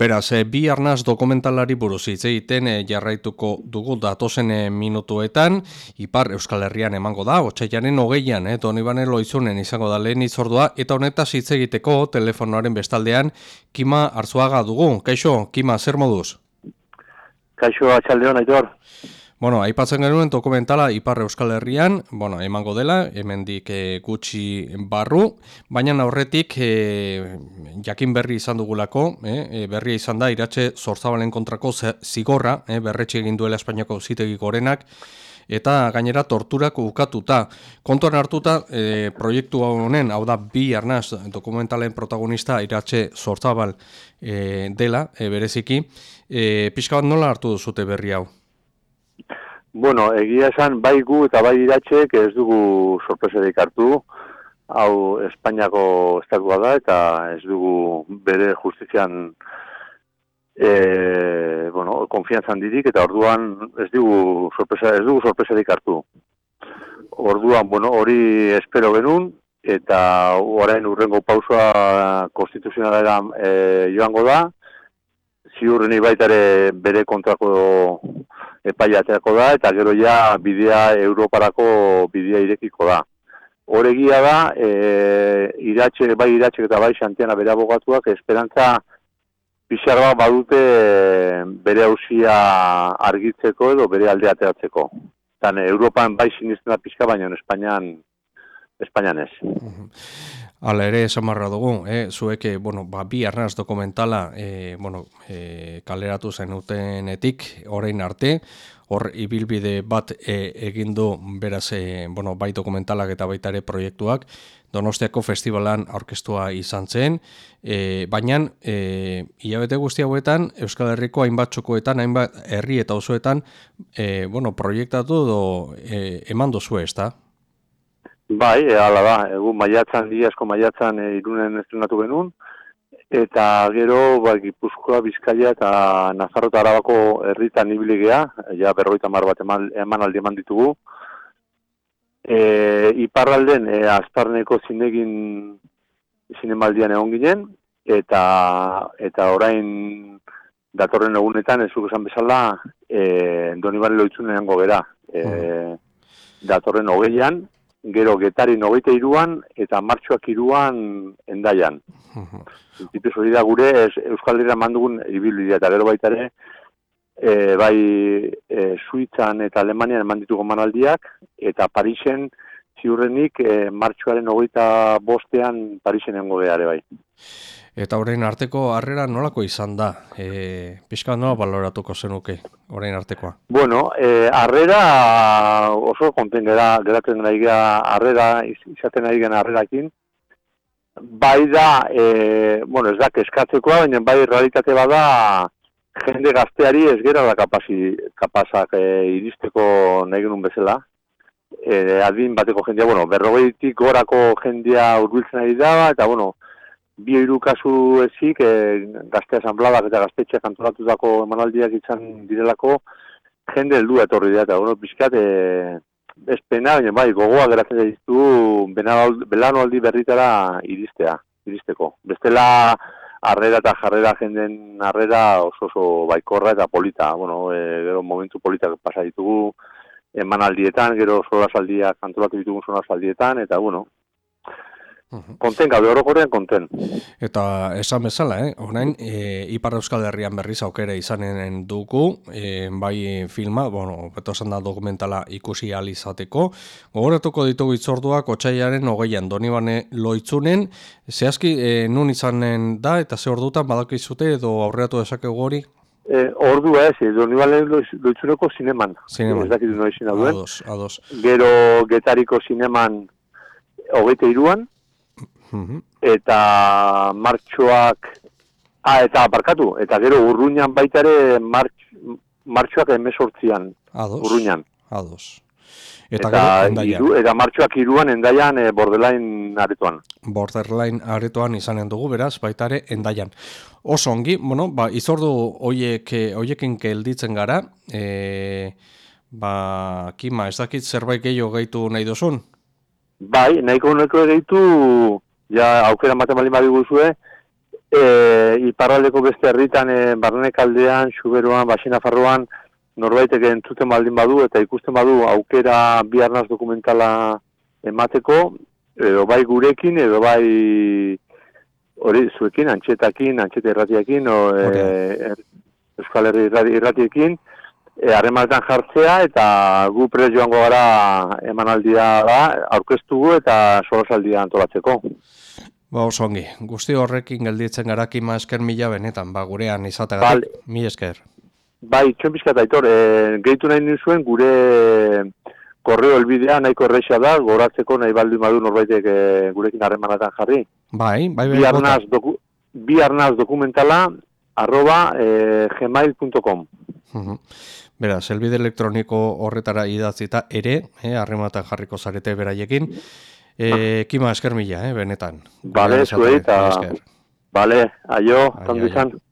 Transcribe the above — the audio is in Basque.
Beraz, e, bi arnaz dokumentalari buruz hitz egiten e, jarraituko dugu datozen e, minutuetan, Ipar Euskal Herrian emango da, otxaiaren hogeian, e, doni bane loizunen izango da lehen itzordua, eta honetaz hitz egiteko telefonoaren bestaldean, Kima Arzuaga dugu. Kaixo, Kima, zer moduz? Kaixo, atxaldeon, aitor. Bueno, aipatzen genuen dokumentala Ipar Euskal Herrian, bueno, emango dela, hemendik e, gutxi barru, baina aurretik e, jakin berri izan dugulako, e, berria izan da, iratxe zorzabalen kontrako zigorra, e, berretxe egin duela Espainiako zitegi gorenak, eta gainera torturak ukatuta. Kontuan hartuta, e, proiektu honen, hau da, bi arnaz dokumentalen protagonista iratxe zorzabal e, dela, e, bereziki, e, pixka bat nola hartu duzute berri hau? Bueno, egia esan bai gu eta bai iratxek ez dugu sorpreserik hartu, hau Espainiako estatua da eta ez dugu bere justizian e, bueno, konfiantzan dirik eta orduan ez dugu sorpresa, ez dugu sorpreserik hartu. Orduan, bueno, hori espero genuen eta orain urrengo pausua konstituzionalera e, joango da, ziurreni baitare bere kontrako epaia da, eta gero ja bidea Europarako bidea irekiko da. Horegia da, e, iratxe, bai iratxe eta bai xantiana bere abogatuak, esperantza pixar badute bere hausia argitzeko edo bere aldea ateratzeko. Tan Europan bai sinistena pixka, baina Espainian, Espainian ez. Hala ere, esamarra dugu, eh? zuek, eh, bueno, ba, bi arnaz dokumentala eh, bueno, eh, kaleratu zen utenetik, orain arte, hor ibilbide bat eh, egindu beraz, eh, bueno, bai dokumentalak eta baita proiektuak, Donostiako festivalan aurkestua izan zen, e, baina e, hilabete guzti hauetan Euskal Herriko hainbat txokoetan, hainbat herri eta osoetan e, bueno, proiektatu edo e, eman dozu ez da? Bai, e, ala da, egun maiatzan, di asko maiatzan e, irunen estrenatu genuen, eta gero, ba, Gipuzkoa, Bizkaia eta Nazarro eta Arabako herritan ibiligea, ja berroita mar bat eman, eman aldi eman ditugu. E, iparralden, e, azparneko zinegin zinemaldian egon ginen, eta, eta orain datorren egunetan, ez esan bezala, e, doni bari loitzunen gera. E, mm. datorren hogeian, gero getari nogeite iruan eta martxoak iruan endaian. Zintipuz hori da gure ez, Euskal Herria mandugun ibilbidea eta gero baita ere e, bai e, Suitzan eta Alemanian eman ditugu manaldiak eta Parisen ziurrenik e, martxoaren hogeita bostean Parisen engo ere bai. Eta orain arteko harrera nolako izan da? E, Piska nola baloratuko zenuke orain artekoa? Bueno, e, harrera oso konten gara, geratzen nahi gara harrera, izaten nahi gara harrerakin. Bai da, e, bueno, ez da, keskatzekoa, baina bai realitate bada jende gazteari ez gera da kapasi, kapasak e, iristeko nahi genuen bezala. E, adin bateko jendea, bueno, berrogeitik gorako jendea urbiltzen ari da, eta bueno, bi hiru kasu ezik, e, gazte asanbladak eta gaztetxe kantoratutako emanaldiak izan direlako, jende heldu etorri da, eta bueno, bizkat, e, ez pena, baina bai, gogoa geratzen ditu belano aldi berritara iristea, iristeko. Bestela, arrera eta jarrera jenden arrera oso oso baikorra eta polita, bueno, e, gero momentu politak pasa ditugu, emanaldietan, gero solasaldiak antolatu ditugu saldietan, eta bueno, Konten, gabe orokorrean konten. Eta esan bezala, eh? orain, e, Ipar Euskal Herrian berriz aukera izanen dugu, e, bai filma, bueno, beto esan da dokumentala ikusi alizateko. Gogoratuko ditugu itzorduak, otxaiaren hogeian, doni bane loitzunen, zehazki, e, nun izanen da, eta ze ordutan badakizute edo aurreatu desakegu hori? E, ordu ez, e, doni bane loitzuneko zineman. Zineman. Ez dakit noiz Ados, ados. Gero getariko zineman hogeite iruan, Eta martxoak ah, eta barkatu, eta gero urruñan baita ere martx, martxoak emesortzian urruñan. Ados. Eta, eta, iru, eta martxoak iruan endaian e, borderline aretoan. Borderline aretoan izanen dugu, beraz, baita ere endaian. Oso ongi, bueno, ba, izordu oiek, oiekin kelditzen gara, e, ba, kima, ez dakit zerbait gehiago gehitu nahi duzun? Bai, nahiko nahiko gehitu ja aukera ematen bali badi guzue, e, iparraldeko beste herritan, e, barnekaldean, xuberoan, basinafarroan, norbaitek entzuten baldin badu eta ikusten badu aukera biarnaz dokumentala emateko, edo bai gurekin, edo bai hori zuekin, antxetakin, antxeta irratiakin, o, e, er, Euskal Herri irrati- irratiekin, e, harremanetan jartzea eta gu prez joango gara emanaldia da, aurkeztugu eta solasaldia antolatzeko. Ba, oso ongi. Guzti horrekin gelditzen gara kima esker mila benetan, ba, gurean izatagatik. Vale. Mi esker. Bai, txon pizkat aitor, e, gehitu nahi nizuen gure korreo elbidea nahiko erresa da, goratzeko nahi baldin badu norbaitek e, gurekin harremanetan jarri. Bai, bai, bai. Bi arnaz, doku, bi arnaz dokumentala arroba e, gmail.com. Mhm. Beraz, elbide elektroniko horretara idatzita ere, eh, harrematan jarriko zarete beraiekin. E, kima esker mila, eh, benetan. Bale, zuei eta-. Bale, aio, Aio, aio.